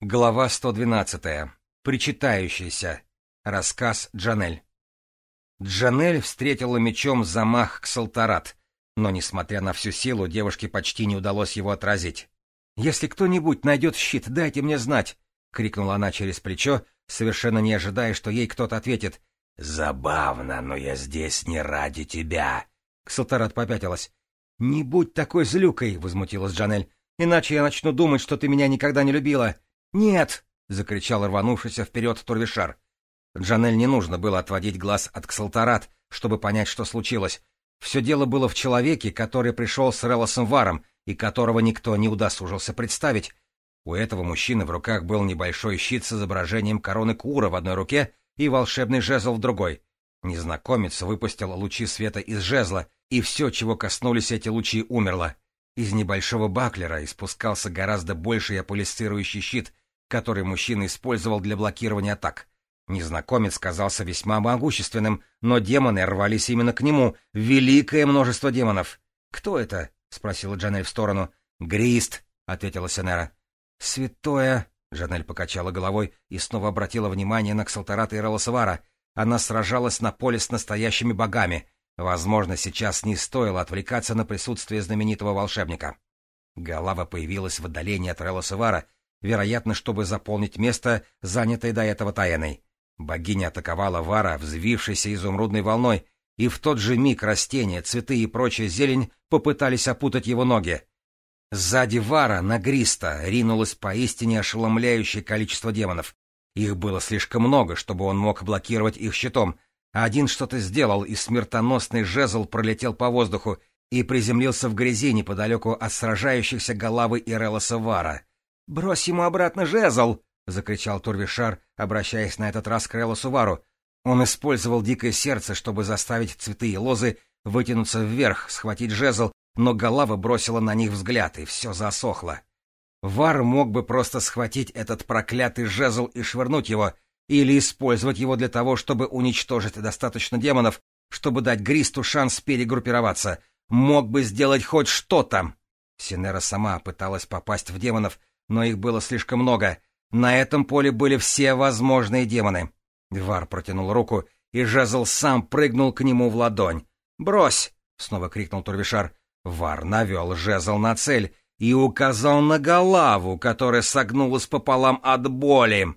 Глава 112. Причитающийся. Рассказ Джанель. Джанель встретила мечом замах к но, несмотря на всю силу, девушке почти не удалось его отразить. «Если кто-нибудь найдет щит, дайте мне знать!» — крикнула она через плечо, совершенно не ожидая, что ей кто-то ответит. «Забавно, но я здесь не ради тебя!» Ксалтарат попятилась. «Не будь такой злюкой!» — возмутилась Джанель. «Иначе я начну думать, что ты меня никогда не любила!» «Нет!» — закричал рванувшийся вперед Турвишар. Джанель не нужно было отводить глаз от Ксалтарат, чтобы понять, что случилось. Все дело было в человеке, который пришел с Релосом Варом, и которого никто не удосужился представить. У этого мужчины в руках был небольшой щит с изображением короны Кура в одной руке и волшебный жезл в другой. Незнакомец выпустил лучи света из жезла, и все, чего коснулись эти лучи, умерло. Из небольшого баклера испускался гораздо больше аполистирующий щит, который мужчина использовал для блокирования атак. Незнакомец казался весьма могущественным, но демоны рвались именно к нему. Великое множество демонов. «Кто это?» — спросила Джанель в сторону. «Грист», — ответила Сенера. «Святое...» — Джанель покачала головой и снова обратила внимание на Ксалтарата и Ролосовара. Она сражалась на поле с настоящими богами. Возможно, сейчас не стоило отвлекаться на присутствие знаменитого волшебника. Голова появилась в отдалении от Релосевара, вероятно, чтобы заполнить место, занятое до этого Таэной. Богиня атаковала Вара, взвившейся изумрудной волной, и в тот же миг растения, цветы и прочая зелень попытались опутать его ноги. Сзади Вара, на Гриста, ринулось поистине ошеломляющее количество демонов. Их было слишком много, чтобы он мог блокировать их щитом — один что-то сделал, и смертоносный жезл пролетел по воздуху и приземлился в грязи неподалеку от сражающихся головы Ирелла Савара. «Брось ему обратно жезл!» — закричал Турвишар, обращаясь на этот раз к Иреллу Сувару. Он использовал дикое сердце, чтобы заставить цветы и лозы вытянуться вверх, схватить жезл, но голова бросила на них взгляд, и все засохло. Вар мог бы просто схватить этот проклятый жезл и швырнуть его — или использовать его для того, чтобы уничтожить достаточно демонов, чтобы дать Гристу шанс перегруппироваться. Мог бы сделать хоть что-то. Синера сама пыталась попасть в демонов, но их было слишком много. На этом поле были все возможные демоны. Вар протянул руку, и жезл сам прыгнул к нему в ладонь. «Брось!» — снова крикнул Турвишар. Вар навел жезл на цель и указал на голову, которая согнулась пополам от боли.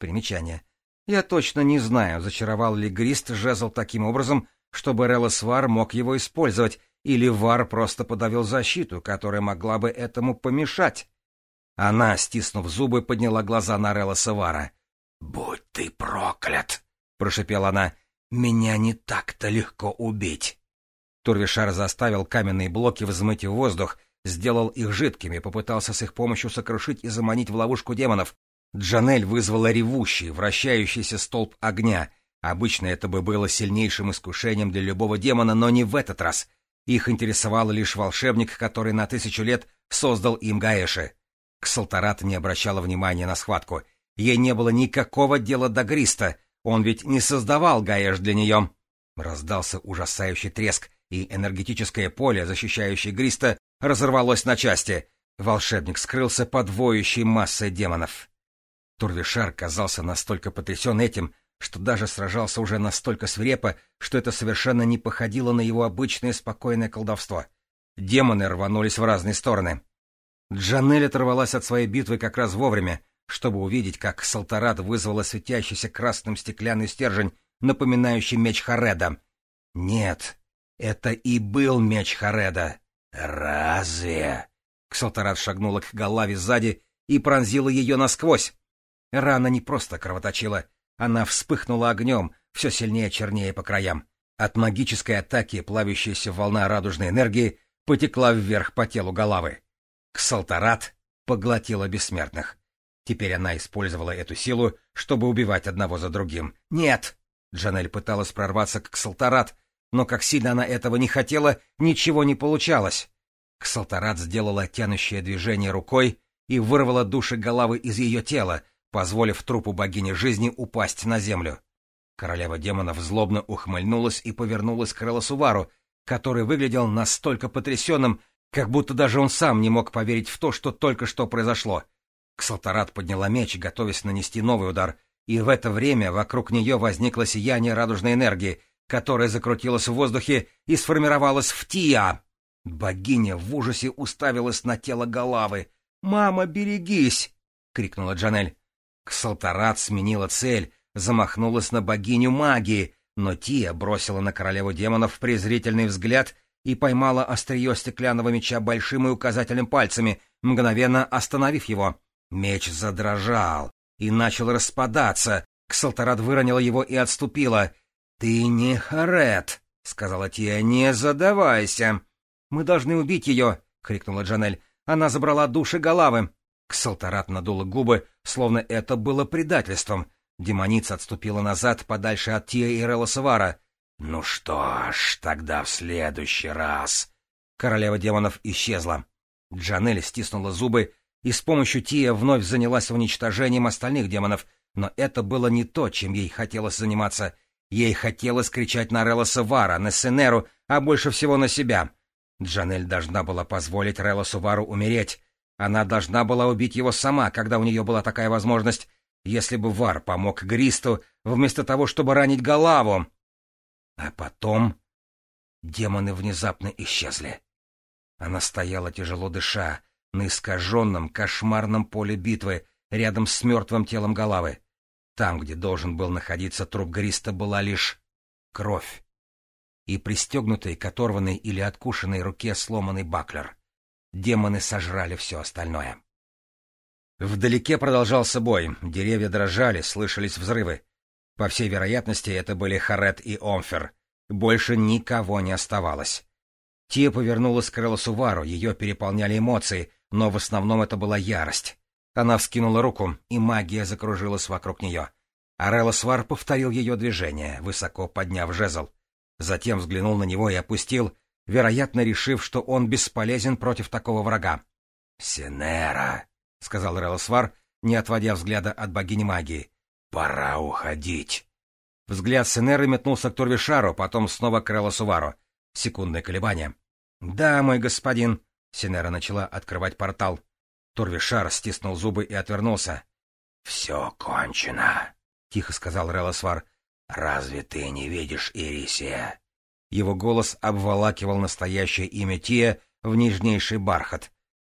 Примечание. Я точно не знаю, зачаровал ли Грист жезл таким образом, чтобы Релосвар мог его использовать, или Вар просто подавил защиту, которая могла бы этому помешать. Она, стиснув зубы, подняла глаза на Релоса Вара. «Будь ты проклят!» — прошепела она. «Меня не так-то легко убить!» Турвишар заставил каменные блоки взмыть в воздух, сделал их жидкими, попытался с их помощью сокрушить и заманить в ловушку демонов, Джанель вызвала ревущий, вращающийся столб огня. Обычно это бы было сильнейшим искушением для любого демона, но не в этот раз. Их интересовал лишь волшебник, который на тысячу лет создал им Гаэши. Ксалтарат не обращала внимания на схватку. Ей не было никакого дела до Гриста, он ведь не создавал Гаэш для нее. Раздался ужасающий треск, и энергетическое поле, защищающее Гриста, разорвалось на части. Волшебник скрылся под воющей массой демонов. Турвишар казался настолько потрясен этим, что даже сражался уже настолько свирепо, что это совершенно не походило на его обычное спокойное колдовство. Демоны рванулись в разные стороны. Джанель оторвалась от своей битвы как раз вовремя, чтобы увидеть, как Салтарат вызвала светящийся красным стеклянный стержень, напоминающий меч Хареда. Нет, это и был меч Хареда. Разве? Ксалтарат шагнула к Галаве сзади и пронзила ее насквозь. Рана не просто кровоточила. Она вспыхнула огнем, все сильнее чернее по краям. От магической атаки плавящаяся волна радужной энергии потекла вверх по телу головы. Ксалтарат поглотила бессмертных. Теперь она использовала эту силу, чтобы убивать одного за другим. «Нет!» Джанель пыталась прорваться к Ксалтарат, но как сильно она этого не хотела, ничего не получалось. Ксалтарат сделала тянущее движение рукой и вырвала души головы из ее тела, позволив трупу богини жизни упасть на землю. Королева демонов злобно ухмыльнулась и повернулась к Релосувару, который выглядел настолько потрясенным, как будто даже он сам не мог поверить в то, что только что произошло. Ксалтарат подняла меч, готовясь нанести новый удар, и в это время вокруг нее возникло сияние радужной энергии, которая закрутилась в воздухе и сформировалась в Тиа. Богиня в ужасе уставилась на тело головы. «Мама, берегись!» — крикнула Джанель. Ксалтарат сменила цель, замахнулась на богиню магии, но Тия бросила на королеву демонов презрительный взгляд и поймала острие стеклянного меча большим и указательным пальцами, мгновенно остановив его. Меч задрожал и начал распадаться. Ксалтарат выронила его и отступила. «Ты не Харет», — сказала Тия, — «не задавайся». «Мы должны убить ее», — крикнула Джанель. «Она забрала души головы». Ксалтарат надула губы, словно это было предательством. Демоница отступила назад, подальше от Тия и Релла «Ну что ж, тогда в следующий раз...» Королева демонов исчезла. Джанель стиснула зубы и с помощью Тия вновь занялась уничтожением остальных демонов, но это было не то, чем ей хотелось заниматься. Ей хотелось кричать на Релла Савара, на Сенеру, а больше всего на себя. Джанель должна была позволить Релла Сувару умереть, она должна была убить его сама, когда у нее была такая возможность, если бы Вар помог Гристу, вместо того, чтобы ранить Галаву. А потом демоны внезапно исчезли. Она стояла, тяжело дыша, на искаженном, кошмарном поле битвы, рядом с мертвым телом Галавы. Там, где должен был находиться труп Гриста, была лишь кровь и пристегнутой к оторванной или откушенной руке сломанный баклер — Демоны сожрали все остальное. Вдалеке продолжался бой. Деревья дрожали, слышались взрывы. По всей вероятности, это были Харет и Омфер. Больше никого не оставалось. Тия повернулась к Релосувару, ее переполняли эмоции, но в основном это была ярость. Она вскинула руку, и магия закружилась вокруг нее. Арелосвар повторил ее движение, высоко подняв жезл. Затем взглянул на него и опустил, вероятно, решив, что он бесполезен против такого врага. «Синера», — сказал Релосвар, не отводя взгляда от богини магии, — «пора уходить». Взгляд Синеры метнулся к Турвишару, потом снова к Релосувару. Секундное колебание. «Да, мой господин», — Синера начала открывать портал. Турвишар стиснул зубы и отвернулся. «Все кончено», — тихо сказал Релосвар. «Разве ты не видишь Ирисия? Его голос обволакивал настоящее имя Тия в нежнейший бархат.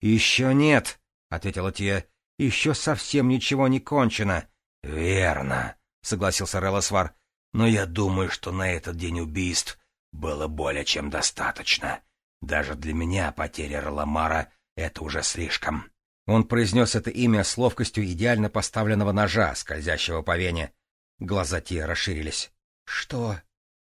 «Еще нет», — ответила Тия, — «еще совсем ничего не кончено». «Верно», — согласился Релосвар, — «но я думаю, что на этот день убийств было более чем достаточно. Даже для меня потеря Роламара — это уже слишком». Он произнес это имя с ловкостью идеально поставленного ножа, скользящего по вене. Глаза Тия расширились. «Что?»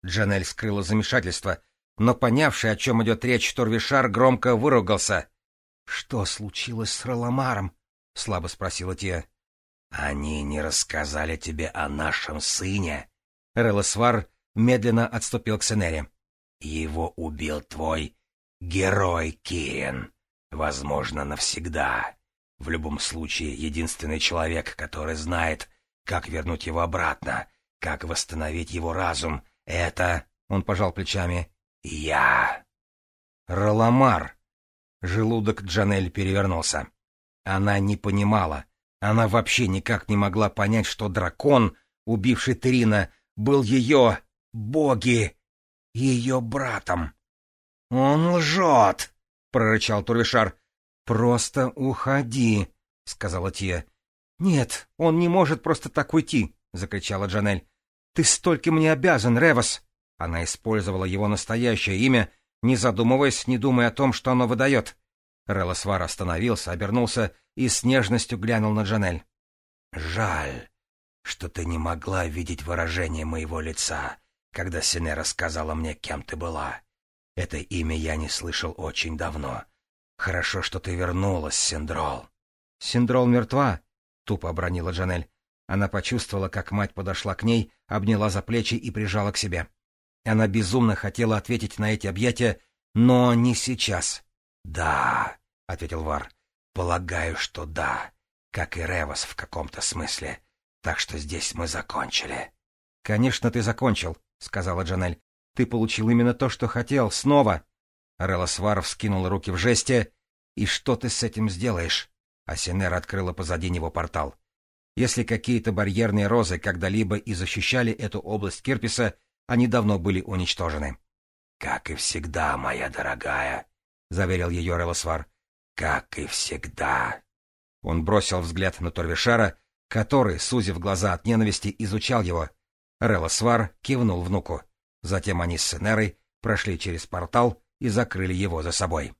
Джанель скрыла замешательство, но, понявший, о чем идет речь, Торвишар громко выругался. — Что случилось с Роламаром? — слабо спросила Тия. — Они не рассказали тебе о нашем сыне. Релосвар медленно отступил к Сенере. — Его убил твой герой Кирин. Возможно, навсегда. В любом случае, единственный человек, который знает, как вернуть его обратно, как восстановить его разум — это, он пожал плечами, я. Роламар. Желудок Джанель перевернулся. Она не понимала. Она вообще никак не могла понять, что дракон, убивший Трина, был ее, боги, ее братом. «Он лжет!» — прорычал Турвишар. «Просто уходи!» — сказала Тия. «Нет, он не может просто так уйти!» — закричала Джанель. Ты столько мне обязан, Ревос. Она использовала его настоящее имя, не задумываясь, не думая о том, что оно выдает. Релосвар остановился, обернулся и с нежностью глянул на Джанель. «Жаль, что ты не могла видеть выражение моего лица, когда Сине рассказала мне, кем ты была. Это имя я не слышал очень давно. Хорошо, что ты вернулась, Синдрол». «Синдрол мертва», — тупо обронила Джанель. Она почувствовала, как мать подошла к ней, обняла за плечи и прижала к себе. Она безумно хотела ответить на эти объятия, но не сейчас. «Да», — ответил Вар, — «полагаю, что да, как и Ревос в каком-то смысле. Так что здесь мы закончили». «Конечно, ты закончил», — сказала Джанель. «Ты получил именно то, что хотел, снова». Релас Вар вскинул руки в жесте. «И что ты с этим сделаешь?» А Синер открыла позади него портал. Если какие-то барьерные розы когда-либо и защищали эту область Кирписа, они давно были уничтожены. «Как и всегда, моя дорогая», — заверил ее Релос Вар. «Как и всегда». Он бросил взгляд на Торвишара, который, сузив глаза от ненависти, изучал его. Релосвар кивнул внуку. Затем они с Сенерой прошли через портал и закрыли его за собой.